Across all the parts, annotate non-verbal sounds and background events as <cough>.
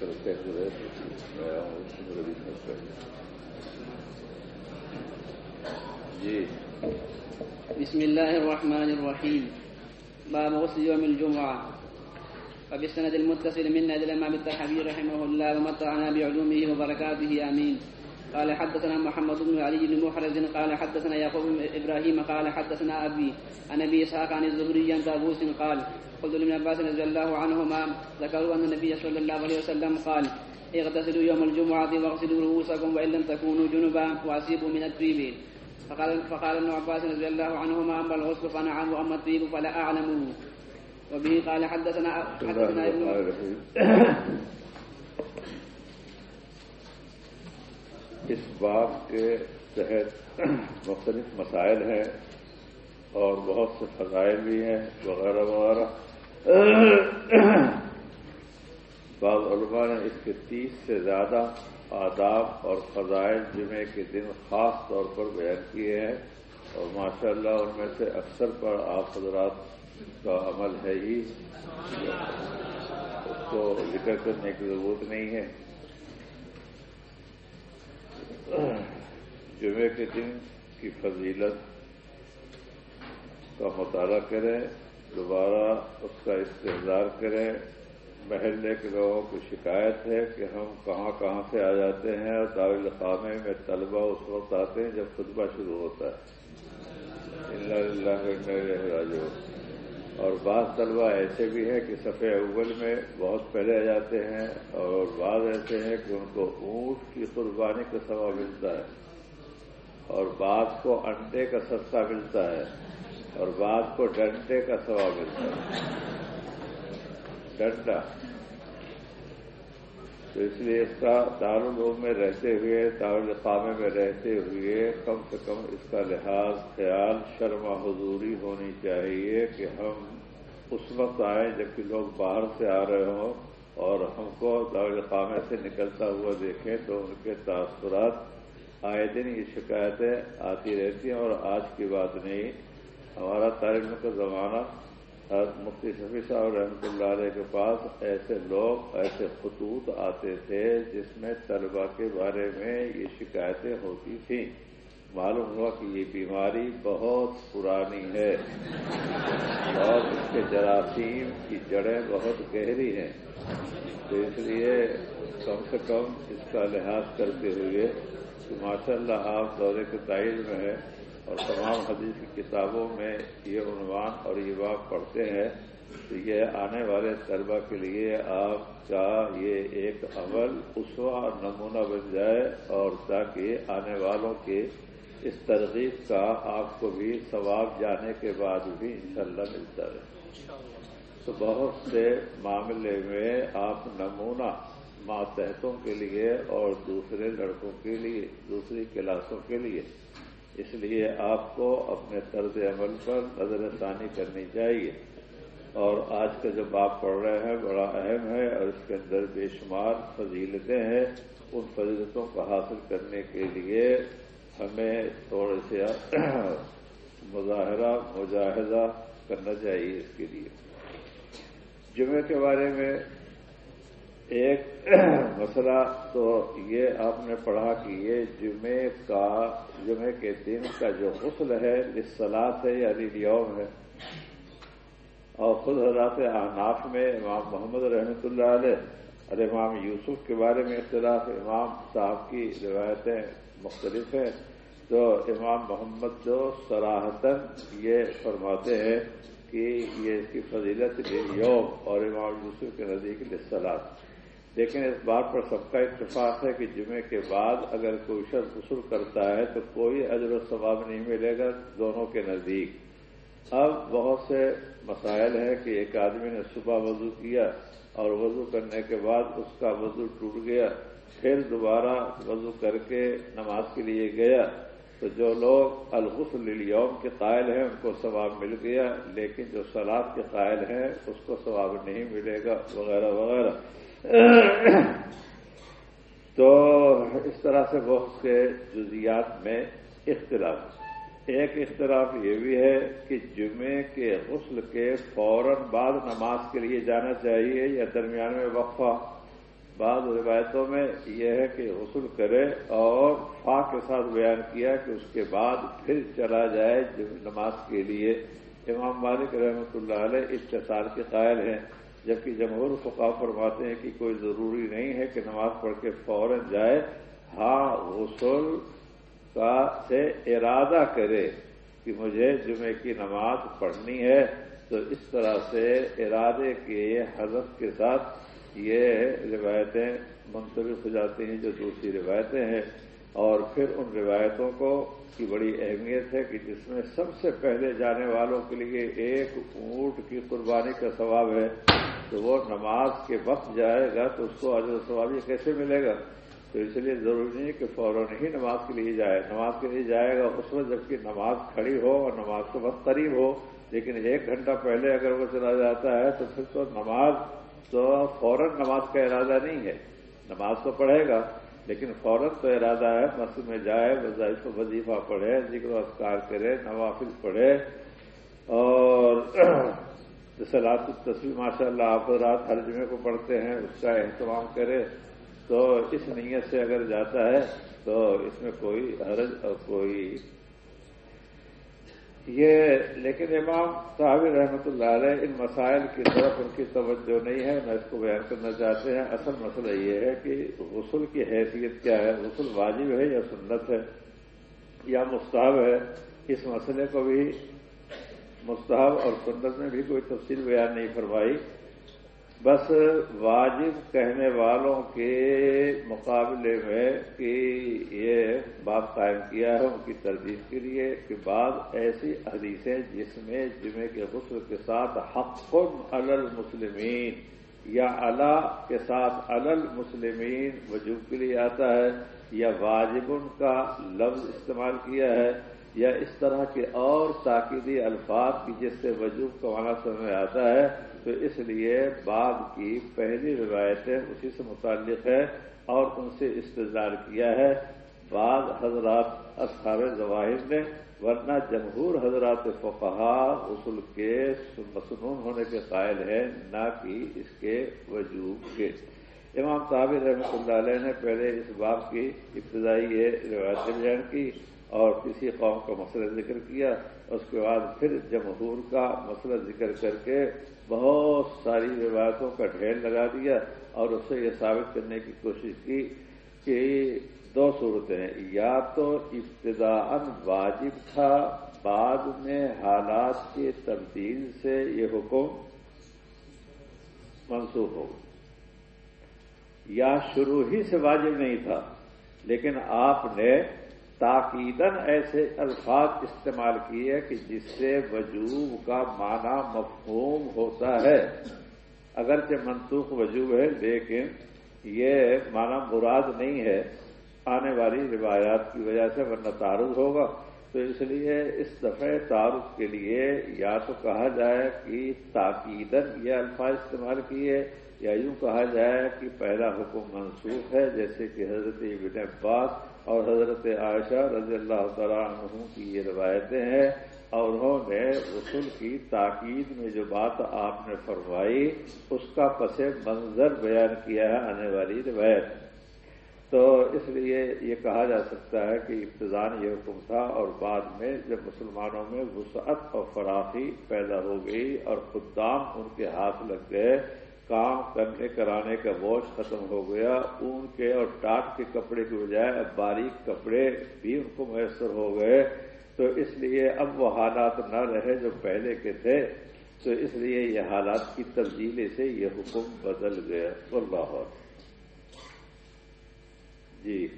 دیں چکر کیسے رہے میں آیا ہوں اس میں غریب جی۔ بسم الله الرحمن الرحيم باب غسل يوم الجمعة وبالسند المتصل منا إلى الإمام التحبي رحمه الله ومتعنا بعلومه وبركاته آمين قال حدثنا محمد بن علي بن محرز قال حدثنا يعقوب بن ابراهيم قال حدثنا ابي عن ابي اسحاق عن الزهري عن طاووس قال قلت لابن عباس رضي الله عنهما ذكروا ان النبي صلى الله عليه وسلم قال اغتسلوا يوم الجمعة واغسلوا رؤوسكم وإن لم تكونوا جنبا وأصيبوا من الطيب. فقال فقال ابن عباس رضي الله عنهما أما الغسل فنعم وأما الطيب فلا أعلمه وبه قال حدثنا حدثنا ابن <coughs> اس باب کے تحت مختلف مسائل ہیں اور بہت سے فضائل بھی ہیں، وغیرہ وغیرہ۔ بعض علماء نے اس کے تیس سے زیادہ آداب اور فضائل جمعے کے دن خاص طور پر بیان کیے ہیں اور ماشاء اللہ ان میں سے اکثر پر آپ حضرات کا عمل ہے ہی۔ اس کو ذکر کرنے کی ضرورت نہیں ہے۔ جمعے کے دن کی فضیلت کا مطالعہ کریں، دوبارہ اس کا استحصال کریں۔ محلے کے لوگوں کو شکایت ہے کہ ہم کہاں کہاں سے آ جاتے ہیں اور دارالخامے میں طلبہ اس وقت آتے ہیں جب خطبہ شروع ہوتا ہے۔ اللہ راجو۔ اور بعض طلبہ ایسے بھی ہیں کہ صفحہ اول میں بہت پہلے آ جاتے ہیں اور بعض ایسے ہیں کہ ان کو اونٹ کی قربانی کا سوا ملتا ہے اور بعض کو انڈے کا سستا ملتا ہے اور بعض کو ڈنڈے کا سوا ملتا ہے۔ ڈنڈا۔ تو اس لیے اس کا دارالعلوم میں رہتے ہوئے دارالقامے میں رہتے ہوئے کم سے کم اس کا لحاظ، خیال شرما حضوری ہونی چاہیے کہ ہم اس وقت آئیں جبکہ لوگ باہر سے آ رہے ہوں اور ہم کو دارالقامے سے نکلتا ہوا دیکھیں تو ان کے تاثرات آئے دن یہ شکایتیں آتی رہتی ہیں اور آج کی بات نہیں۔ ہمارا تعلیم کا زمانہ مفتی شفیع صاحب رحمۃ اللہ علیہ کے پاس ایسے لوگ، ایسے خطوط آتے تھے جس میں طلبا کے بارے میں یہ شکایتیں ہوتی تھیں۔ معلوم ہوا کہ یہ بیماری بہت پرانی ہے اور اس کے جراثیم کی جڑیں بہت گہری ہیں تو اس لیے کم سے کم اس کا لحاظ کرتے ہوئے کہ ماشاء اللہ آپ دورے کے تائل میں ہے اور تمام حدیث کی کتابوں میں یہ عنوان اور یہ بات پڑھتے ہیں تو یہ آنے والے طلبہ کے لیے آپ کا یہ ایک عمل اسوا نمونہ بن جائے اور تاکہ آنے والوں کے اس ترغیب کا آپ کو بھی ثواب جانے کے بعد بھی انشاءاللہ ملتا رہے تو بہت سے معاملے میں آپ نمونہ ماتحتوں کے لیے اور دوسرے لڑکوں کے لیے، دوسری کلاسوں کے لیے۔ اس لیے آپ کو اپنے طرز عمل پر نظر ثانی کرنی چاہیے۔ اور آج کا جو آپ پڑھ رہے ہیں، بڑا اہم ہے اور اس کے اندر بے شمار فضیلتیں ہیں۔ ان فضیلتوں کو حاصل کرنے کے لیے ہمیں تھوڑے سے مظاہرہ، مجاہدہ کرنا چاہیے اس کے لیے۔ جمعے کے بارے میں ایک مسئلہ تو یہ آپ نے پڑھا کہ یہ جمعے کا جمعے کے دن کا جو غسل ہے اس سلاد ہے یعنی یا یوم ہے۔ اور خود حضرات احناف میں امام محمد رحمۃ اللہ علیہ، اور امام یوسف کے بارے میں اختلاف، امام صاحب کی روایتیں مختلف ہیں۔ تو امام محمد جو سراہتن یہ فرماتے ہیں کہ یہ اس کی فضیلت یوم اور امام یوسف کے نزدیک لسلاد لیکن اس بات پر سب کا اتفاق ہے کہ جمعے کے بعد اگر کوئی شخص غسل کرتا ہے تو کوئی اجر و ثواب نہیں ملے گا دونوں کے نزدیک۔ اب بہت سے مسائل ہیں کہ ایک آدمی نے صبح وضو کیا اور وضو کرنے کے بعد اس کا وضو ٹوٹ گیا۔ پھر دوبارہ وضو کر کے نماز کے لیے گیا تو جو لوگ الغسل یوم کے قائل ہیں، ان کو ثواب مل گیا، لیکن جو سلاد کے قائل ہیں، اس کو ثواب نہیں ملے گا، وغیرہ وغیرہ۔ تو اس طرح سے بہت سے جزیات میں اختلاف۔ ایک اختلاف یہ بھی ہے کہ جمعے کے غسل کے فوراً بعد نماز کے لیے جانا چاہیے یا درمیان میں وقفہ۔ بعض روایتوں میں یہ ہے کہ غسل کرے اور فا کے ساتھ بیان کیا کہ اس کے بعد پھر چلا جائے نماز کے لیے۔ امام مالک رحمۃ اللہ علیہ اتصال کے قائل ہیں، جبکہ جمہور فقا فرماتے ہیں کہ کوئی ضروری نہیں ہے کہ نماز پڑھ کے فوراً جائے۔ ہاں غسل کا سے ارادہ کرے کہ مجھے جمعے کی نماز پڑھنی ہے۔ تو اس طرح سے ارادے کے حضرت کے ساتھ یہ روایتیں منتخب ہو جاتی ہیں جو دوسری روایتیں ہیں اور پھر ان روایتوں کو کی بڑی اہمیت ہے کہ جس میں سب سے پہلے جانے والوں کے لیے ایک اونٹ کی قربانی کا ثواب ہے تو وہ نماز کے وقت جائے گا تو اس کو عجر ثواب یہ کیسے ملے گا؟ تو اس لیے ضروری نہیں کہ فوراً ہی نماز کے لیے جائے۔ نماز کے لیے جائے گا اس وقت جبکہ نماز کھڑی ہو اور نماز کو وقت قریب ہو، لیکن ایک گھنٹہ پہلے اگر وہ چلا جاتا ہے تو پھر تو نماز تو فوراً نماز کا ارادہ نہیں ہے۔ نماز تو پڑھے گا، لیکن فوراً تو ارادہ ہے مسجد میں جائے، وظائف وظیفہ پڑھے، ذکر و اذکار کرے، نوافل پڑھے۔ اور سلاد تصویر ماشاء اللہ آپ رات ہر جمعے کو پڑھتے ہیں، اس کا اہتمام کرے، تو اس نیت سے اگر جاتا ہے، تو اس میں کوئی حرج اور کوئی یہ لیکن امام صاحب رحمۃ اللہ علیہ ان مسائل کی طرف ان کی توجہ نہیں ہے، نہ اس کو بیان کرنا چاہتے ہیں۔ اصل مسئلہ یہ ہے کہ غسل کی حیثیت کیا ہے؟ غسل واجب ہے یا سنت ہے؟ یا مستحب ہے؟ اس مسئلے کو بھی مستحب اور سنت میں بھی کوئی تفصیل بیان نہیں فرمائی۔ بس واجب کہنے والوں کے مقابلے میں کہ یہ بات قائم کیا ہے ان کی تردید کے لیے کہ بعض ایسی حدیثیں جس میں جمعے کے غسل کے ساتھ حق المسلمین یا اللہ کے ساتھ المسلمین وجوب کے لیے آتا ہے یا واجب کا لفظ استعمال کیا ہے یا اس طرح کے اور تاکیدی الفاظ کی جس سے وجوب کا معنی سمجھ آتا ہے تو اس لیے باب کی پہلی روایتیں اسی سے متعلق ہے اور ان سے استظار کیا ہے۔ بعض حضرات اصحاب ظواہر نے، ورنہ جمہور حضرات فقہا اصول کے مصنون ہونے کے قائل ہیں، نہ کہ اس کے وجوب کے۔ امام صابر رحمۃ اللہ علیہ نے پہلے اس باب کی ابتدائی یہ روایت بیان کی اور کسی قوم کا مسئلہ ذکر کیا۔ اس کے بعد پھر جمہور کا مسئلہ ذکر کر کے بہت ساری روایتوں کا ڈھیر لگا دیا اور اس سے یہ ثابت کرنے کی کوشش کی کہ دو صورتیں ہیں۔ یا تو ابتدا واجب تھا بعد میں حالات کی تبدیل سے یہ حکم منسوخ ہو یا شروع ہی سے واجب نہیں تھا، لیکن آپ نے تاکیدن ایسے الفاظ استعمال کیے کہ جس سے وجوب کا معنی مفہوم ہوتا ہے۔ اگرچہ منسوخ وجوب ہے، لیکن یہ معنی مراد نہیں ہے۔ آنے والی روایات کی وجہ سے ورنہ تعارض ہوگا۔ تو اس لیے اس دفعہ تعارف کے لیے یا تو کہا جائے کہ تاکیدن یہ الفاظ استعمال کیے، یا یوں کہا جائے کہ پہلا حکم منسوخ ہے، جیسے کہ حضرت ابن عباس اور حضرت عائشہ رضی اللہ تعالیٰ عنہ کی یہ روایتیں ہیں اور انہوں نے رسول کی تاکید میں جو بات آپ نے فرمائی، اس کا پس منظر بیان کیا ہے آنے والی روایت تو اس لیے یہ کہا جا سکتا ہے کہ ابتدان یہ حکم تھا اور بعد میں جب مسلمانوں میں وسعت اور فراخی پیدا ہو گئی اور خدام ان کے ہاتھ لگ گئے کام کرنے کرانے کا بوجھ ختم ہو گیا۔ اون کے اور ٹاٹ کے کپڑے کے بجائے اب باریک کپڑے بھی ان کو میسر ہو گئے۔ تو اس لیے اب وہ حالات نہ رہے جو پہلے کے تھے۔ تو اس لیے یہ حالات کی تبدیلی سے یہ حکم بدل گیا۔ اللہ جی۔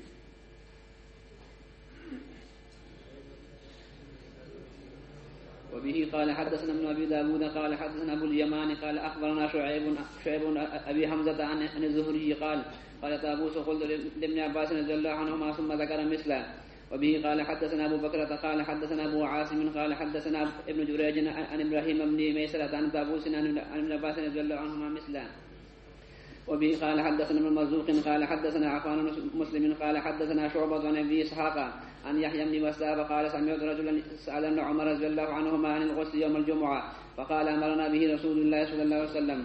وبه قال حدثنا ابن أبي داود قال حدثنا أبو اليمان قال أخبرنا شعيب شعيب أبي حمزة عن الزهري قال قال طابوس قلت لابن عباس رضي الله عنهما ثم ذكر مثله. وبه قال حدثنا أبو بكر قال حدثنا أبو عاصم قال حدثنا ابن جريج عن إبراهيم بن ميسرة عن طابوس عن ابن عباس رضي الله عنهما مثله. وبه قال حدثنا ابن مرزوق قال حدثنا عفان مسلم قال حدثنا شعبة عن أبي إسحاق عن يحيى بن وساب قال سمعت رجلا سأل ابن عمر رضي الله عنهما عن الغسل يوم الجمعة فقال أمرنا به رسول الله صلى الله عليه وسلم.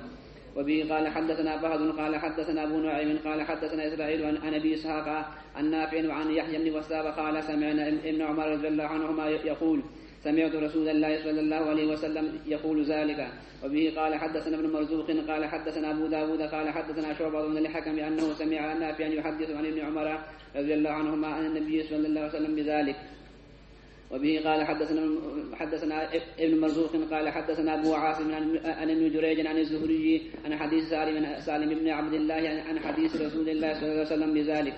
وبه قال حدثنا فهد قال حدثنا أبو نعيم قال حدثنا اسرائيل عن أبي إسحاق عن نافع وعن يحيى بن وساب قال سمعنا ابن عمر رضي الله عنهما يقول سمعت رسول الله صلى الله عليه وسلم يقول ذلك. وبه قال حدثنا ابن مرزوق قال حدثنا أبو داود قال حدثنا شعبة بن الحكم أنه سمع نافعا يحدث عن ابن عمر رضي الله عنهما عن النبي صلى الله عليه وسلم بذلك. وبه قال حدثنا حدثنا ابن مرزوق قال حدثنا أبو عاصم عن ابن جريج عن الزهري عن حديث سالم سالم بن عبد الله عن حديث رسول الله صلى الله عليه وسلم بذلك.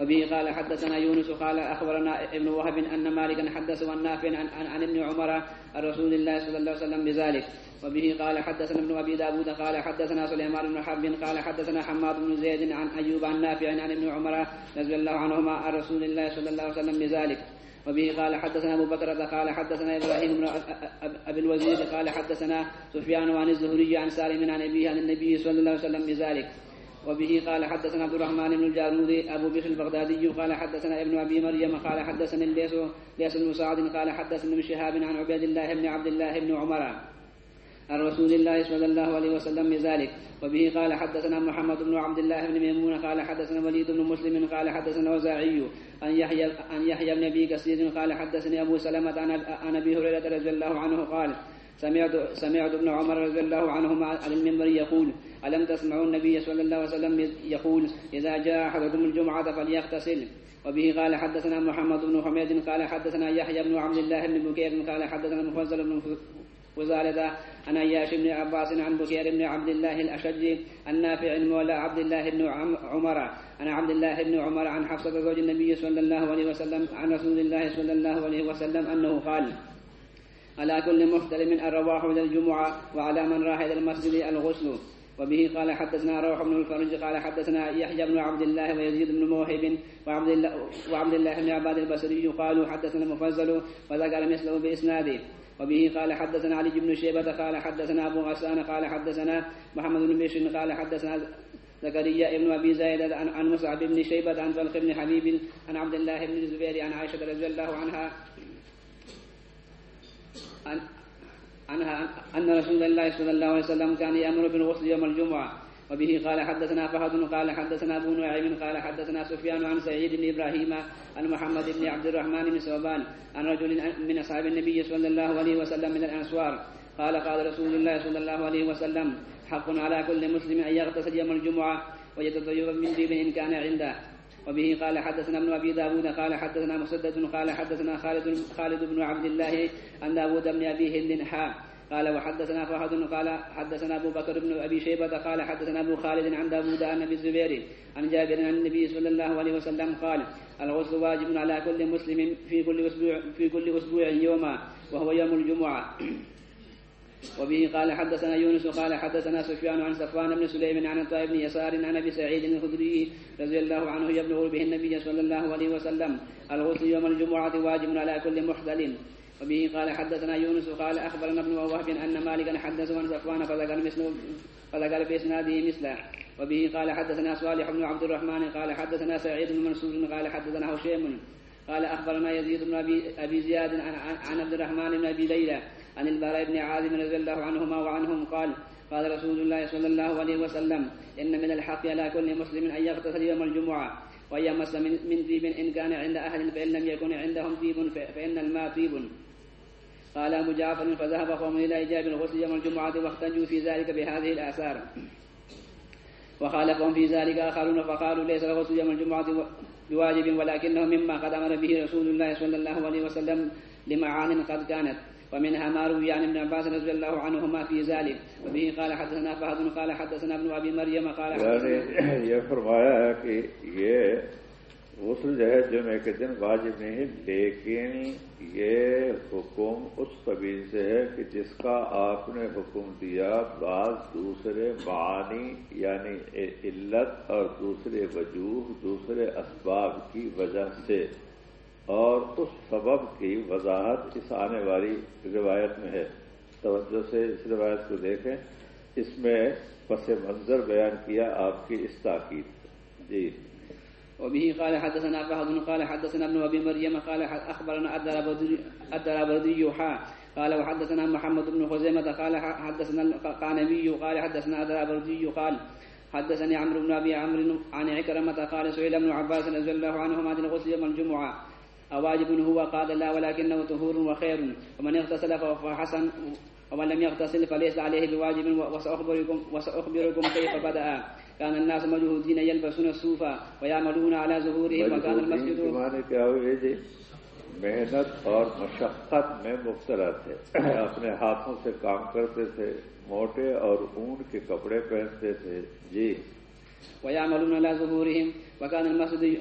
وبه قال حدثنا يونس قال أخبرنا ابن وهب أن مالكا حدث عن نافع عن, عن, عن ابن عمر عن رسول الله صلى الله عليه وسلم بذلك. وبه قال حدثنا ابن أبي داود قال حدثنا سليمان بن حرب قال حدثنا حماد بن زيد عن أيوب عن نافع عن ابن عمر رضي الله عنهما عن رسول الله صلى الله عليه وسلم بذلك. وبه قال حدثنا أبو بكر قال حدثنا إبراهيم بن أبي الوزير قال حدثنا سفيان عن الزهري عن سالم عن أبيه عن النبي صلى الله عليه وسلم بذلك. وبه قال حدثنا عبد الرحمن بن الجارودي ابو بشر البغدادي، قال حدثنا ابن ابي مريم، قال حدثني الليث ليس بن سعد، قال حدثني ابن شهاب عن عبيد الله بن عبد الله بن عمر عن رسول الله صلى الله عليه وسلم بذلك. وبه قال حدثنا محمد بن عبد الله بن ميمون، قال حدثنا وليد بن مسلم، قال حدثنا وزاعي عن يحيى عن يحيى بن ابي كثير، قال حدثني ابو سلمه عن ابي هريره رضي الله عنه قال سمعت سمعت ابن عمر رضي الله عنهما على المنبر يقول ألم تسمعوا النبي صلى الله عليه وسلم يقول إذا جاء أحدكم الجمعة فليغتسل وبه قال حدثنا محمد بن حميد قال حدثنا يحيى بن عبد الله بن بكير قال حدثنا المفضل بن وزالة عن أياش بن عباس عن بكير بن عبد الله الأشج عن نافع مولى عبد الله بن عمر عن عبد الله بن عمر عن حفصة زوج النبي صلى الله عليه وسلم عن رسول الله صلى الله عليه وسلم أنه قال على كل محتلم الرواح إلى الجمعة وعلى من راح إلى المسجد الغسل. وبه قال حدثنا روح بن الفرج قال حدثنا يحيى بن عبد الله ويزيد بن موهب وعبد الله وعبد الله بن عباد البصري قالوا حدثنا المفضل وذكر مثله بإسناده. وبه قال حدثنا علي بن شيبة قال حدثنا أبو غسان قال حدثنا محمد بن بشر قال حدثنا زكريا بن أبي زايد عن مصعب بن شيبة عن طلق بن حبيب عن عبد الله بن الزبير عن عائشة رضي الله عنها عنها أن رسول الله صلى الله عليه وسلم كان يأمر بالغسل يوم الجمعة وبه قال حدثنا فهد قال حدثنا أبو نعيم قال حدثنا سفيان عن سعيد بن إبراهيم عن محمد بن عبد الرحمن بن ثوبان عن رجل من أصحاب النبي صلى الله عليه وسلم من الأنصار قال قال رسول الله صلى الله عليه وسلم حق على كل مسلم أن يغتسل يوم الجمعة ويتطيب من طيب إن كان عنده. وبه قال حدثنا ابن أبي داود قال حدثنا مسدد قال حدثنا خالد خالد بن عبد الله عن داود بن أبي هند حا قال وحدثنا فهد قال حدثنا أبو بكر بن أبي شيبة قال حدثنا أبو خالد عن داود عن أبي الزبير عن جابر عن النبي صلى الله عليه وسلم قال الغسل واجب على كل مسلم في كل أسبوع في كل أسبوع يوما وهو يوم الجمعة. وبه قال حدثنا يونس قال حدثنا سفيان عن صفوان بن سليم عن طائب بن يسار عن أبي سعيد الخدري رضي الله عنه يبلغ به النبي صلى الله عليه وسلم الغسل يوم الجمعة واجب على كل محتل وبه قال حدثنا يونس قال أخبرنا ابن وهب أن مالكا حدث عن صفوان فذكر مثله فذكر بإسناده مثله وبه قال حدثنا صالح بن عبد الرحمن قال حدثنا سعيد بن منصور قال حدثنا هشيم قال أخبرنا يزيد بن ابي زياد عن عبد الرحمن بن أبي ليلى عن البراء بن عازم رضي الله عنهما وعنهم قال قال رسول الله صلى الله عليه وسلم إن من الحق على كل مسلم أن يغتسل يوم الجمعة وأن يمس من, طيب إن كان عند أهل فإن لم يكن عندهم طيب فإن الماء طيب. قال أبو جعفر فذهب قوم إلى إيجاب الغسل يوم الجمعة واحتجوا في ذلك بهذه الآثار. وخالفهم في ذلك آخرون فقالوا ليس الغسل يوم الجمعة بواجب ولكنه مما قد أمر به رسول الله صلى الله عليه وسلم لمعان قد كانت. ومنها ما روي عن ابن عباس رضي الله عنهما في ذلك. وبه قال حدثنا فهد، قال حدثنا ابن ابي مريم، قال یعنی یہ فرمایا ہے کہ یہ غسل جو ہے جمعے کے دن واجب نہیں لیکن یہ حکم اس قبیل سے ہے کہ جس کا آپ نے حکم دیا، بعض دوسرے معانی یعنی علت اور دوسرے وجوہ، دوسرے اسباب کی وجہ سے۔ اور اس سبب کی وضاحت اس آنے والی روایت میں ہے۔ توجہ سے اس روایت کو دیکھیں۔ اس میں پس منظر بیان کیا آپ کی اس تاکید جی۔ وبه قال حدثنا فهد قال حدثنا ابن ابي مريم قال اخبرنا الدرابردي حا قال وحدثنا محمد بن خزيمة قال حدثنا القانبي قال حدثنا الدرابردي قال حدثني عمرو بن ابي عمرو عن عكرمة قال سئل ابن عباس رضي الله عنهما عن الغسل يوم الجمعة أواجب هو قال لا ولكنه طهور وخير. ومن اغتسل فحسن ومن لم يغتسل فليس عليه بواجب وسأخبركم, وسأخبركم كيف بدأ. كان الناس مجهودين يلبسون الصوف ويعملون على ظهورهم وكان المسجد جی؟ محنت اور مشقت میں مبتلا تھے۔ <clears throat> اپنے ہاتھوں سے کام کرتے تھے موٹے اور اون کے کپڑے پہنتے تھے۔ جی۔ ويعملون على ظهورهم وكان المسجد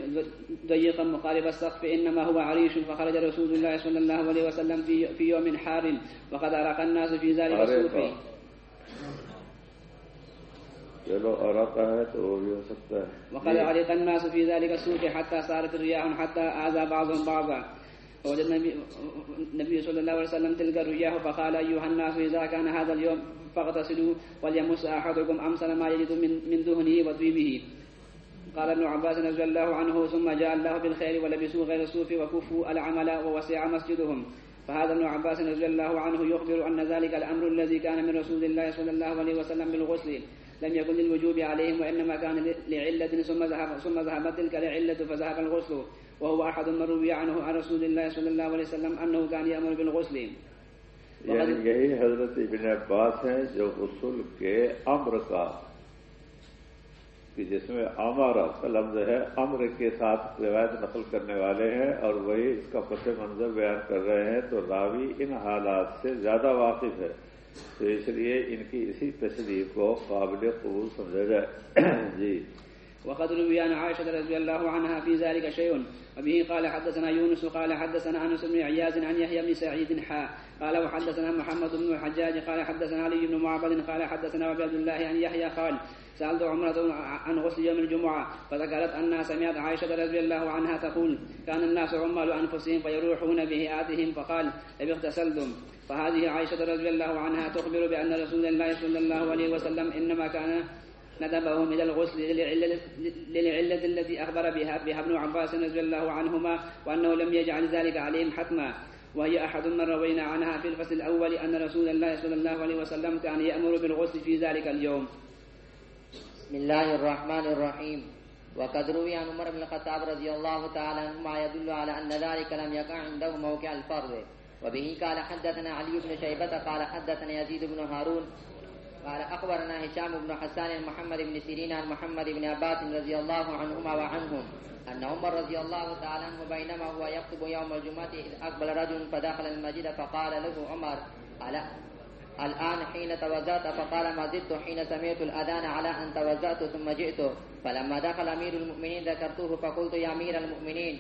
ضيقا مقارب السقف إنما هو عريش فخرج رسول الله صلى الله عليه وسلم في, في يوم حار وقد ارق الناس في ذلك السوق. سکتا ہے وقد ارق الناس في ذلك السوق حتى صارت الرياح حتى آذى بعضهم بعضا. فوجد النبي صلى الله عليه وسلم تلك الرياح فقال أيها الناس إذا كان هذا اليوم فاغتسلوا وليمس أحدكم أمثل ما يجد من من دهنه وطيبه. قال ابن عباس رضي الله عنه ثم جاء الله بالخير ولبسوا غير الصوف وكفوا العمل ووسع مسجدهم. فهذا ابن عباس رضي الله عنه يخبر أن ذلك الأمر الذي كان من رسول الله صلى الله عليه وسلم بالغسل لم يكن للوجوب عليهم وإنما كان لعلة ثم ذهب ثم ذهبت تلك العلة فذهب الغسل. وهو أحد من روي عنه عن رسول الله صلى الله عليه وسلم أنه كان يأمر بالغسل. یعنی یہی حضرت ابن عباس ہیں جو غسل کے أمر کا کہ جس میں امر کا لفظ ہے، امر کے ساتھ روایت نقل کرنے والے ہیں اور وہی اس کا پس منظر بیان کر رہے ہیں، تو راوی ان حالات سے زیادہ واقف ہے۔ تو اس لیے ان کی اسی تصدیق کو قابل قبول سمجھا جائے۔ <clears throat> جی۔ وقد روي عن عائشة رضي الله عنها في ذلك شيء وبه قال حدثنا يونس قال حدثنا أنس بن عياز عن يحيى بن سعيد حا۔ قال وحدثنا محمد بن الحجاج قال حدثنا علي بن معبد، قال حدثنا عبد الله عن يحيى قال سألت عمرة عن غسل يوم الجمعة فذكرت أنها سمعت عائشة رضي الله عنها تقول كان الناس عمال أنفسهم فيروحون بهيئاتهم فقال لو اغتسلتم فهذه عائشة رضي الله عنها تخبر بأن رسول الله صلى الله عليه وسلم إنما كان ندبهم إلى الغسل للعلة التي أخبر بها بها ابن عباس رضي الله عنهما وأنه لم يجعل ذلك عليهم حتما. وهي أحد من روينا عنها في الفصل الأول أن رسول الله صلى الله عليه وسلم كان يأمر بالغسل في ذلك اليوم. بسم الله الرحمن الرحيم وقد روي عن عمر بن الخطاب رضي الله تعالى عنه ما يدل على أن ذلك لم يقع عنده موقع الفرض وبه قال حدثنا علي بن شيبة قال حدثنا يزيد بن هارون قال أخبرنا هشام بن حسان محمد بن سيرين عن محمد بن عباس رضي الله عنهما وعنهم أن عمر رضي الله تعالى عنه بينما هو يخطب يوم الجمعة إذ أقبل رجل فدخل المسجد فقال له عمر ألا الآن حين توزعت فقال ما زدت حين سمعت الأذان على أن توزعت ثم جئت. فلما دخل أمير المؤمنين ذكرته فقلت يا أمير المؤمنين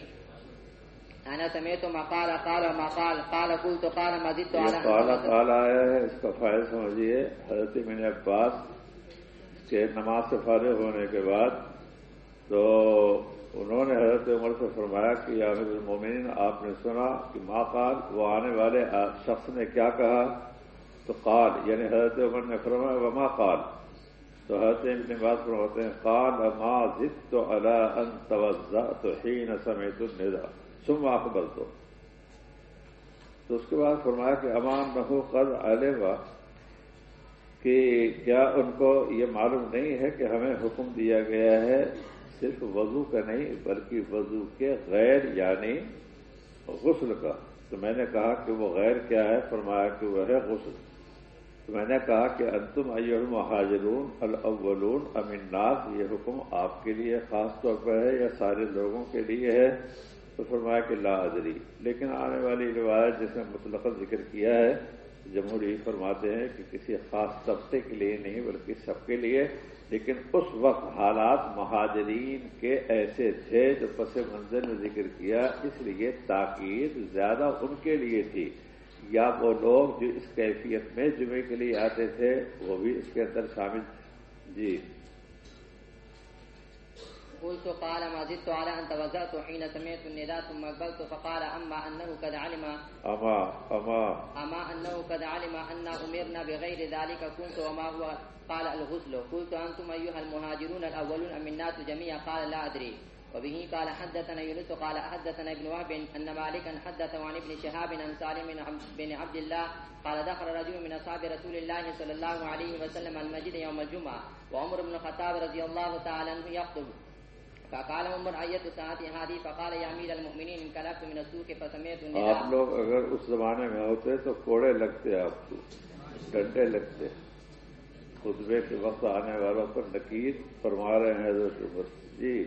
انا سمعت ما قال قال ما قال قال قلت قال ما زدت على قال قال آیا ہے؟ اس کا فائل سمجھیے۔ حضرت بن عباس کے نماز سے فارغ ہونے کے بعد تو انہوں نے حضرت عمر سے فرمایا کہ یا امیر المومنین آپ نے سنا کہ ما قال وہ آنے والے شخص نے کیا کہا؟ تو قال یعنی حضرت عمر نے فرمایا، وما قال؟ تو حضرت ابن بات فرماتے ہیں، قال، ما زدت على ان توزعت حين سمعت النداء، ثم اقبلت تو اس کے بعد فرمایا کہ امان نحو قد علما کہ کیا ان کو یہ معلوم نہیں ہے کہ ہمیں حکم دیا گیا ہے صرف وضو کا نہیں، بلکہ وضو کے غیر یعنی غسل کا۔ تو میں نے کہا کہ وہ غیر کیا ہے، فرمایا کہ وہ ہے غسل۔ میں نے کہا کہ انتم ایہ المہاجرون الاولون امناس یہ حکم آپ کے لیے خاص طور پر ہے یا سارے لوگوں کے لیے ہے؟ تو فرمایا کہ لا ادری۔ لیکن آنے والی روایت جس میں مطلق ذکر کیا ہے جمہوری فرماتے ہیں کہ کسی خاص طبقے کے لیے نہیں، بلکہ سب کے لیے۔ لیکن اس وقت حالات مہاجرین کے ایسے تھے جو پس منظر میں ذکر کیا، اس لیے تاکید زیادہ ان کے لیے تھی۔ یا وہ لوگ جو اس کیفیت میں جمعے کے لیے آتے تھے وہ بھی اس کے اندر شامل جی۔ قلت قال ما زدت على توزأت حين سمعت النداء ثم فقال أما أنه قد علم اما اما أما أنه قد علم أن أمرنا بغير ذلك كنت وما هو؟ قال الغسل قلت أنتم أيها المهاجرون الناس جميعا؟ قال لا أدري. وبه قال حدثنا يونس قال حدثنا ابن وهب أن مالكا حدث عن ابن شهاب عن سالم بن عبد- بن عبد الله قال دخل رجل من أصحاب رسول الله صلى الله عليه وسلم المسجد يوم الجمعة وعمر بن الخطاب رضي الله تعالى عنه يخطب. فقال عمر أية ساعة هذه؟ فقال يا أمير المؤمنين انقلبت من السوق فسمعت آپ النداء لوگ اگر اس زمانے میں ہوتے تو کوڑے لگتے آپ کو، ڈنڈے لگتے۔ خطبے کے وقت آنے والوں پر نکیر فرما رہے ہیں حضرت عمر۔ جی۔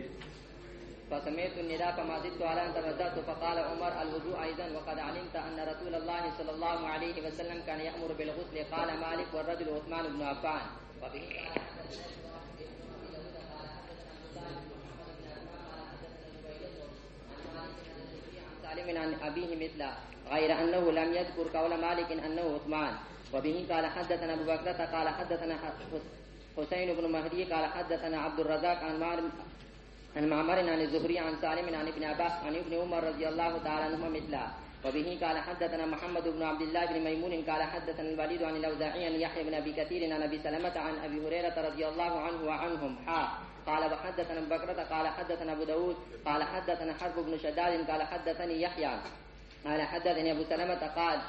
فسمعت النداء فما زدت على أن توضأت فقال عمر الوضوء أيضا وقد علمت أن رسول الله صلى الله عليه وسلم كان يأمر بالغسل. قال مالك والرجل عثمان بن عفان. وبه. سالم عن أبيه مثله غير أنه لم يذكر قول مالك أنه عثمان. وبه قال حدثنا أبو بكر قال حدثنا حسين بن مهدي قال حدثنا عبد الرزاق عن عن معمر عن الزهري عن سالم عن ابن عباس عن ابن عمر رضي الله تعالى عنهما مثله وبه قال حدثنا محمد بن عبد الله بن ميمون، قال حدثنا الوليد عن الاوزاعي عن يحيى بن ابي كثير، عن ابي سلمه عن ابي هريره رضي الله عنه وعنهم. حا قال وحدثنا بكرة، قال حدثنا ابو داود، قال حدثنا حرب بن شداد، قال حدثني يحيى، قال حدثني ابو سلمه قال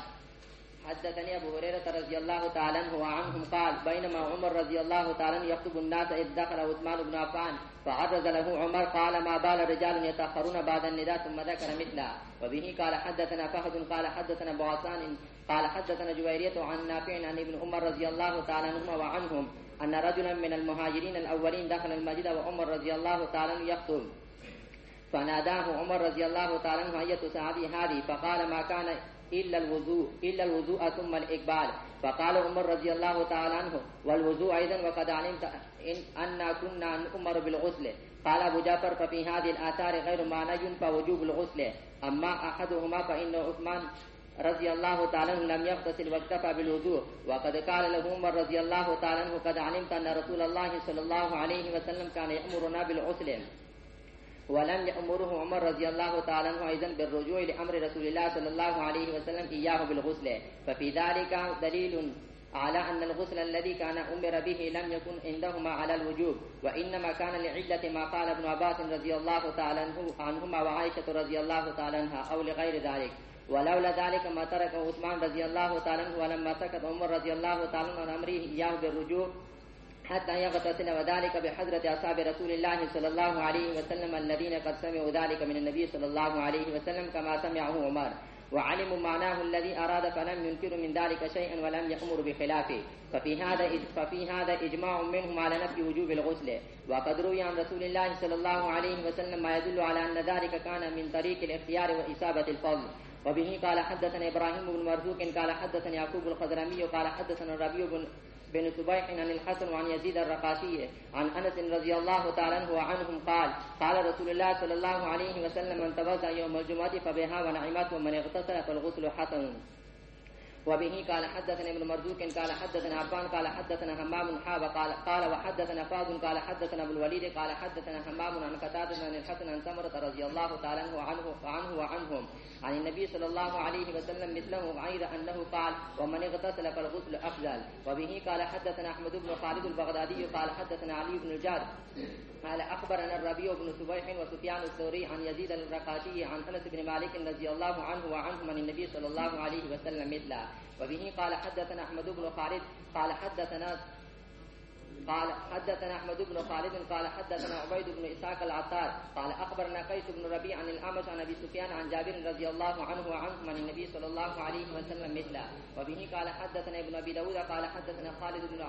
حدثني أبو هريرة رضي الله تعالى عنه وعنهم قال بينما عمر رضي الله تعالى يخطب الناس إذ دخل عثمان بن عفان فعرض له عمر قال ما بال رجال يتأخرون بعد النداء ثم ذكر مثله. وبه قال حدثنا فهد قال حدثنا ابو عصان قال حدثنا جويرية عن نافع عن ابن عمر رضي الله تعالى عنهما وعنهم أن رجلا من المهاجرين الأولين دخل المسجد وعمر رضي الله تعالى يخطب. فناداه عمر رضي الله تعالى عنه أية ساعتي هذه؟ فقال ما كان إلا الوضوء إلا الوضوء، ثم الإقبال. فقال عمر رضي الله تعالى عنه، والوضوء أيضا وقد علمت إن أنا كنا نؤمر بالغسل. قال أبو جعفر، ففي هذه الآثار غير معنى فوجوب الغسل. أما أحدهما فإن عثمان رضي الله تعالى عنه لم يغتسل واكتفى بالوضوء. وقد قال له عمر رضي الله تعالى عنه، قد علمت أن رسول الله صلى الله عليه وسلم كان يأمرنا بالغسل. ولم يأمره عمر رضي الله تعالى عنه أيضا بالرجوع لأمر رسول الله صلى الله عليه وسلم إياه بالغسل. ففي ذلك دليل على أن الغسل الذي كان أمر به لم يكن عندهما على الوجوب، وإنما كان لعلة ما قال ابن عباس رضي الله تعالى عنه عنهما وعائشة رضي الله تعالى عنها أو لغير ذلك. ولولا ذلك ما ترك عثمان رضي الله تعالى عنه ولما سكت عمر رضي الله تعالى عنه عن أمره إياه بالرجوع. حتى يغتسل وذلك بحضرة أصحاب رسول الله صلى الله عليه وسلم الذين قد سمعوا ذلك من النبي صلى الله عليه وسلم كما سمعه عمر. وعلموا معناه الذي أراد فلم ينكروا من ذلك شيئا ولم يأمر بخلافه. ففي هذا ففي هذا إجماع منهم على نفي وجوب الغسل. وقد روي عن رسول الله صلى الله عليه وسلم ما يدل على أن ذلك كان من طريق الاختيار وإصابة الفضل. وبه قال حدثنا إبراهيم بن مرزوق قال حدثنا يعقوب الخضرمي قال حدثنا الربيع بن بن سبيح عن الحسن وعن يزيد الرقاشي عن أنس رضي الله تعالى عنه وعنهم قال قال رسول الله صلى الله عليه وسلم من توضا يوم الجمعة فبها ونعمت ومن اغتسل فالغسل حسن. وبه قال حدثنا ابن مرزوق قال حدثنا عفان قال حدثنا همام حاب قال قال وحدثنا فاض قال حدثنا ابو الوليد قال حدثنا همام عن قتادة عن الحسن عن سمرة رضي الله تعالى عنه وعنه وعنه وعنهم. عن النبي صلى الله عليه وسلم مثله غير أنه قال ومن اغتسل فالغسل أفضل. وبه قال حدثنا أحمد بن خالد البغدادي قال حدثنا علي بن الجاد قال أخبرنا الربيع بن سبيح وسفيان الثوري عن يزيد الرقاشي عن أنس بن مالك رضي الله عنه وعنهم عن النبي صلى الله عليه وسلم مثله. وبه قال حدثنا أحمد بن خالد قال حدثنا قال حدثنا احمد بن خالد قال حدثنا عبيد بن اسحاق العطار قال اخبرنا قيس بن ربيع عن الاعمش عن ابي سفيان عن جابر رضي الله عنه وعنهم عن النبي صلى الله عليه وسلم مثله. وبه قال حدثنا ابن ابي داود قال حدثنا خالد بن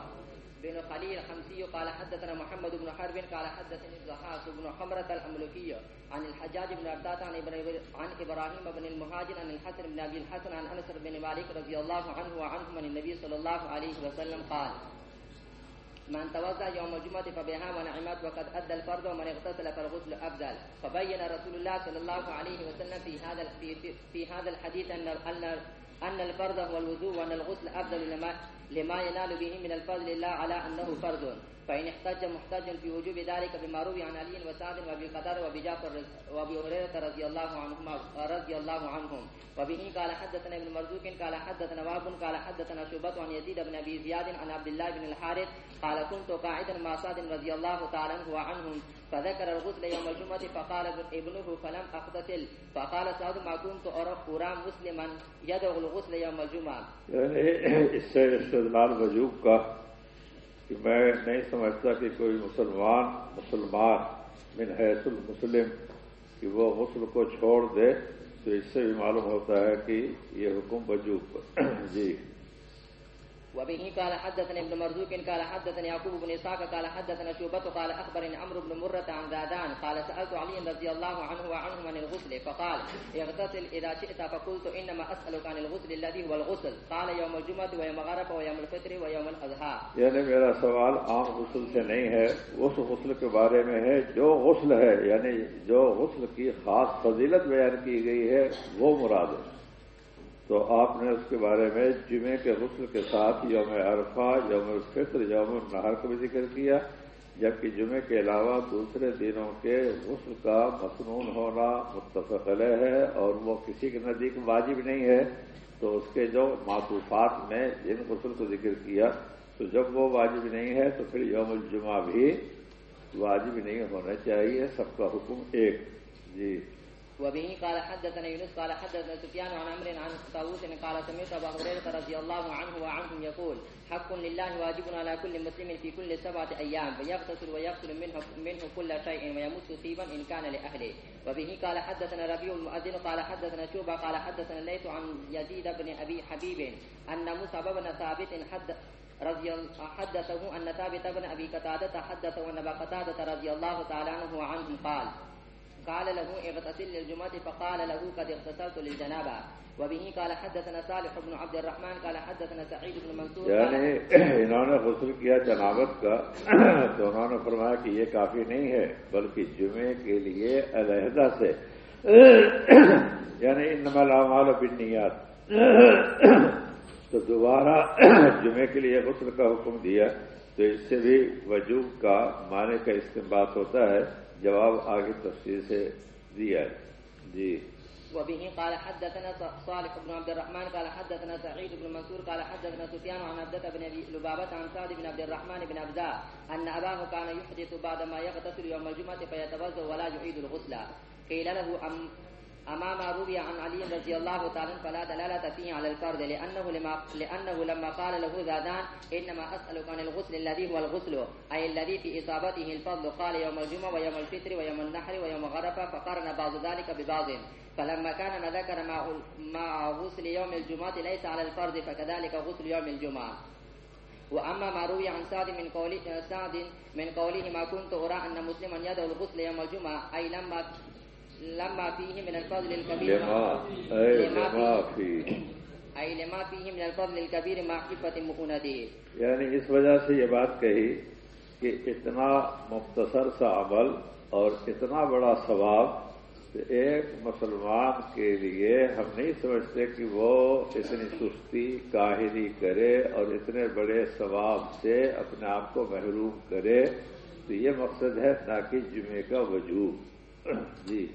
بن خليل الحمصي قال حدثنا محمد بن حرب قال حدثني الضحاك بن حمرة الأملكي عن الحجاج بن أردات عن, عن إبراهيم بن المهاجر عن الحسن بن أبي الحسن عن أنس بن مالك رضي الله عنه وعنهم عن النبي صلى الله عليه وسلم قال من توضأ يوم الجمعة فبها ونعمت وقد أدى الفرض ومن اغتسل فالغسل أفضل. فبين رسول الله صلى الله عليه وسلم في هذا في, في, في هذا الحديث أن أن أن الفرض هو الوضوء وأن الغسل أفضل لما لما ينال به من الفضل الله على أنه فرض. فإن احتج محتج في وجوب ذلك بما روي عن علي وسعد وابي قتاده وابي جعفر وابي هريره رضي الله عنهما رضي الله عنهم وبه قال حدثنا ابن مرزوق قال حدثنا وهب قال حدثنا شعبة عن يزيد بن ابي زياد عن عبد الله بن الحارث قال كنت قاعدا مع سعد رضي الله تعالى عنه وعنهم فذكر الغسل يوم الجمعة فقال ابنه فلم أغتسل فقال سعد ما كنت أرى مسلما يدعو الغسل يوم الجمعة یعنی اس سے استدلال وجوب کا کہ میں نہیں سمجھتا کہ کوئی مسلمان مسلمان من حیث المسلم، کہ وہ غسل کو چھوڑ دے تو اس سے بھی معلوم ہوتا ہے کہ یہ حکم وجوب <clears throat> جی۔ وبه قال حدثنا ابن مرزوق قال حدثنا يعقوب بن اسحاق قال حدثنا شعبة قال اخبرني عمرو بن مرة عن زادان قال سألت علي رضي الله عنه وعنه عن الغسل فقال اغتسل اذا شئت فقلت انما اسألك عن الغسل الذي هو الغسل قال يوم الجمعة ويوم غرب ويوم الفطر ويوم الاضحى یعنی میرا سوال عام غسل سے نہیں ہے، اس غسل کے بارے میں ہے جو غسل ہے یعنی جو غسل کی خاص فضیلت بیان کی گئی ہے، وہ مراد ہے۔ تو آپ نے اس کے بارے میں جمعے کے غسل کے ساتھ یوم عرفہ، یوم الفطر، یوم النہر کا بھی ذکر کیا، جبکہ جمعے کے علاوہ دوسرے دنوں کے غسل کا مصنون ہونا متفق علیہ ہے اور وہ کسی کے نزدیک واجب نہیں ہے۔ تو اس کے جو معطوفات میں جن غسل کو ذکر کیا، تو جب وہ واجب نہیں ہے تو پھر یوم الجمعہ بھی واجب نہیں ہونا چاہیے۔ سب کا حکم ایک۔ جی۔ وبه قال حدثنا يونس قال حدثنا سفيان عن عمرو عن طاووس قال سمعت ابا هريره رضي الله عنه وعنهم يقول، حق لله واجب على كل مسلم في كل سبعه ايام فيغتسل ويغسل منه منه كل شيء ويمس طيبا ان كان لاهله وبه قال حدثنا ربيع المؤذن قال حدثنا شوبه قال حدثنا الليث عن يزيد بن ابي حبيب ان موسى بن ثابت حد، رضي حدثه ان ثابت بن ابي قتاده حدثه ان ابا قتاده رضي الله تعالى عنه وعنهم قال قال له اغتسل للجمعة فقال له قد اغتسلت للجنابة. وبه قال حدثنا صالح بن عبد الرحمن، قال حدثنا سعيد بن منصور یعنی انہوں نے غسل کیا جنابت کا، تو انہوں نے فرمایا کہ یہ کافی نہیں ہے، بلکہ جمعے کے لیے علیحدہ سے۔ یعنی انما الاعمال بالنیات۔ تو دوبارہ جمعے کے لیے غسل کا حکم دیا، تو اس سے بھی وجوب کا معنی کا استعمال ہوتا ہے۔ جواب آگے تفصیل سے دیا ہے۔ جی۔ وبه قال حدثنا صالح بن عبد الرحمن، قال حدثنا سعيد بن منصور، قال حدثنا سفيان عن عبدة بن ابي لبابة، عن سعد بن عبد الرحمن بن عبداء ان اباه كان يحدث بعد ما يغتسل يوم الجمعة فيتوضا ولا يعيد الغسل. قيل له، أم أمام روي عن علي رضي الله تعالى فلا دلالة فيه على الفرد لأنه لما, لأنه لما قال له زادان إنما أسألك عن الغسل الذي هو الغسل أي الذي في إصابته الفضل قال يوم الجمعة ويوم الفطر ويوم النحر ويوم غرفة فقارن بعض ذلك ببعض. فلما كان ما ذكر مع, مع غسل يوم الجمعة ليس على الفرد فكذلك غسل يوم الجمعة. وأما ما روي عن سعد من قول سعد من قوله ما كنت أرى أن مسلما يدعو الغسل يوم الجمعة أي لما لما فيه من الفضل الكبير لما أي لما فيه. أي لما فيه من الفضل الكبير یعنی اس وجہ سے یہ بات کہی کہ اتنا مختصر سا عمل اور اتنا بڑا ثواب ایک مسلمان کے لیے ہم نہیں سمجھتے کہ وہ اتنی سستی کاہلی کرے اور اتنے بڑے ثواب سے اپنے آپ کو محروم کرے تو یہ مقصد ہے تاکہ جمعے کا وجوب۔ <clears throat> جی۔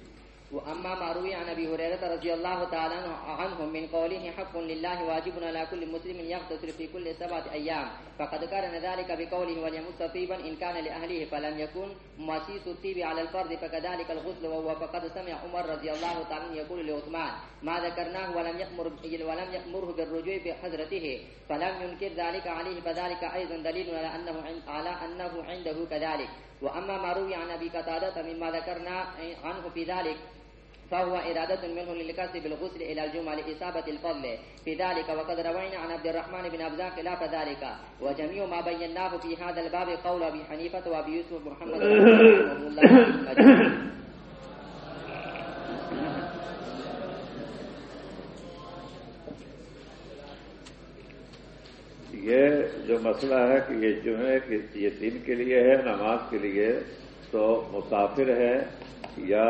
وأما ما روي عن أبي هريرة رضي الله تعالى عنه من قوله حق لله واجب على كل مسلم يغتسل في كل سبعة أيام. فقد قارن ذلك بقوله وليمس طيبا إن كان لأهله فلم يكن. مسيس الطيب على الفرد فكذلك الغسل وهو فقد سمع عمر رضي الله تعالى يقول لعثمان ما ذكرناه ولم يأمر ولم يأمره بالرجوع بحضرته فلم ينكر ذلك عليه فذلك أيضا دليل على أنه على أنه عنده كذلك. وأما ما روي عن أبي قتادة مما ذكرنا عنه في ذلك فهو إرادة منه للكسب بالغسل إلى الجمعة لإصابة الفضل. في ذلك وقد روينا عن عبد الرحمن بن أبزان خلاف ذلك. وجميع ما بيناه في هذا الباب قول أبي حنيفة وأبي يوسف محمد رحمه الله یہ جو مسئلہ ہے کہ یہ جمعے یہ دن کے لیے ہے، نماز کے لیے، تو مسافر ہے یا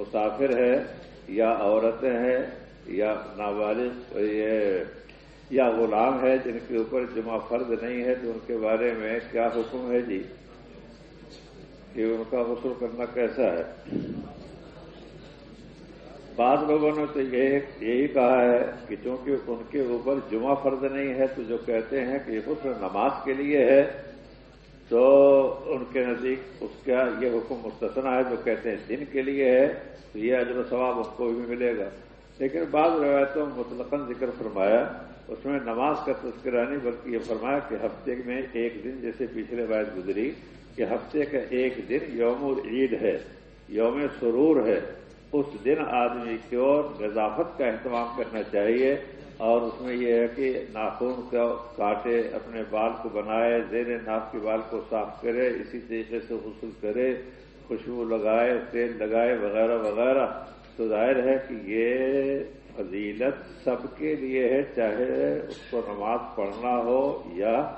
مسافر ہے یا عورتیں ہیں یا نابالغ یہ یا غلام ہے جن کے اوپر جمعہ فرد نہیں ہے، تو ان کے بارے میں کیا حکم ہے جی؟ کہ ان کا غسل کرنا کیسا ہے؟ بعض لوگوں نے تو یہی کہا ہے کہ چونکہ ان کے اوپر جمعہ فرد نہیں ہے، تو جو کہتے ہیں کہ یہ غسل نماز کے لیے ہے تو ان کے نزدیک اس کا یہ حکم مستثنا ہے، جو کہتے ہیں دن کے لیے ہے، تو یہ اجر و ثواب اس کو بھی ملے گا۔ لیکن بعض روایتوں مطلق ذکر فرمایا، اس میں نماز کا تذکرہ نہیں، بلکہ یہ فرمایا کہ ہفتے میں ایک دن، جیسے پچھلے بات گزری، کہ ہفتے کا ایک دن یوم العید ہے، یوم سرور ہے۔ اس دن آدمی کی اور نظافت کا اہتمام کرنا چاہیے۔ اور اس میں یہ ہے کہ ناخون کو کاٹے اپنے بال کو بنائے، زیر ناف کے بال کو صاف کرے، اسی طریقے سے غسل کرے، خوشبو لگائے، تیل لگائے، وغیرہ وغیرہ۔ تو ظاہر ہے کہ یہ فضیلت سب کے لیے ہے، چاہے اس کو نماز پڑھنا ہو یا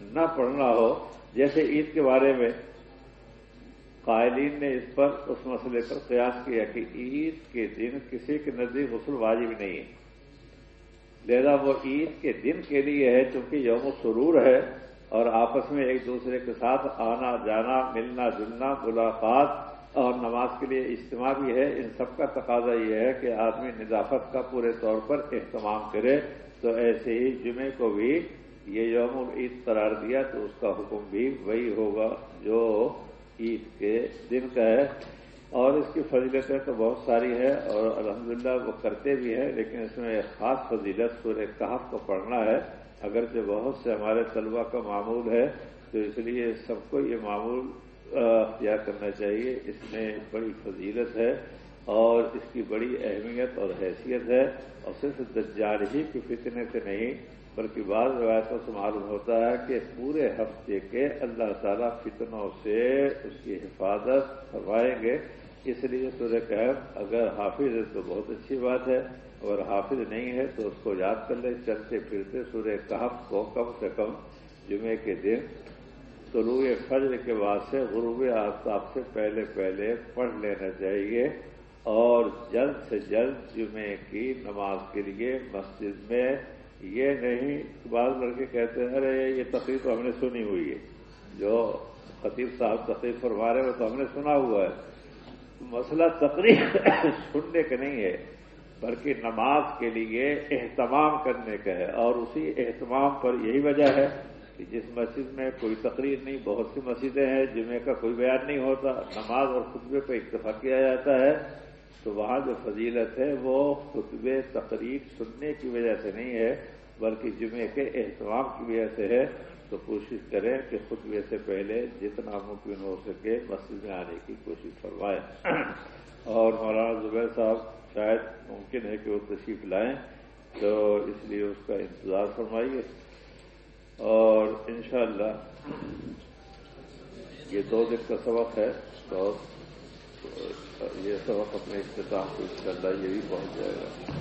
نہ پڑھنا ہو۔ جیسے عید کے بارے میں قائلین نے اس پر، اس مسئلے پر قیاس کیا کہ عید کے دن کسی کے نزدیک غسل واجب نہیں ہے۔ لہذا وہ عید کے دن کے لیے ہے چونکہ یوم سرور ہے اور آپس میں ایک دوسرے کے ساتھ آنا، جانا، ملنا، جلنا، ملاقات اور نماز کے لیے اجتماع بھی ہے۔ ان سب کا تقاضا یہ ہے کہ آدمی نظافت کا پورے طور پر اہتمام کرے۔ تو ایسے ہی جمعے کو بھی یہ یوم العید قرار دیا تو اس کا حکم بھی وہی ہوگا جو عید کے دن کا ہے۔ اور اس کی فضیلتیں تو بہت ساری ہے اور الحمدللہ وہ کرتے بھی ہیں، لیکن اس میں ایک خاص فضیلت سورہ کہف کو پڑھنا ہے۔ اگرچہ بہت سے ہمارے طلبہ کا معمول ہے، تو اس لیے سب کو یہ معمول اختیار کرنا چاہیے۔ اس میں بڑی فضیلت ہے اور اس کی بڑی اہمیت اور حیثیت ہے۔ اور صرف دجال ہی کی فتنے سے نہیں، بلکہ بعض روایتوں سے معلوم ہوتا ہے کہ پورے ہفتے کے اللہ تعالیٰ فتنوں سے اس کی حفاظت کروائیں گے۔ اس لیے سورہ کہب اگر حافظ ہے تو بہت اچھی بات ہے اگر حافظ نہیں ہے تو اس کو یاد کر لیں، چلتے پھرتے سورہ کہب کو کم سے کم جمعے کے دن۔ طلوع فجر کے بعد سے غروب آفتاب سے پہلے پہلے پڑھ لینا چاہیے، اور جلد سے جلد جمعے کی نماز کے لیے مسجد میں۔ یہ نہیں، بعض لڑکے کہتے ہیں، ارے یہ تقریب تو ہم نے سنی ہوئی ہے۔ جو خطیب صاحب تقریب فرما رہے ہو تو ہم نے سنا ہوا ہے۔ مسئلہ تقریب سننے کا نہیں ہے، بلکہ نماز کے لیے اہتمام کرنے کا ہے۔ اور اسی اہتمام پر یہی وجہ ہے کہ جس مسجد میں کوئی تقریر نہیں، بہت سی مسجدیں ہیں جمعے کا کوئی بیان نہیں ہوتا، نماز اور خطبے پہ اکتفا کیا جاتا ہے۔ تو وہاں جو فضیلت ہے، وہ خطبے تقریب سننے کی وجہ سے نہیں ہے، بلکہ جمعے کے اہتمام کی وجہ سے ہے۔ تو کوشش کریں کہ خطبے سے پہلے جتنا ممکن ہو سکے مسجد میں آنے کی کوشش کروائیں اور مولانا زبیر صاحب شاید ممکن ہے کہ وہ تشریف لائیں، تو اس لیے اس کا انتظار فرمائیے۔ اور انشاءاللہ یہ دو دن کا سبق ہے بہت یہ سبق اپنے اختتام کو ان شاء اللہ یہ بھی پہنچ جائے گا۔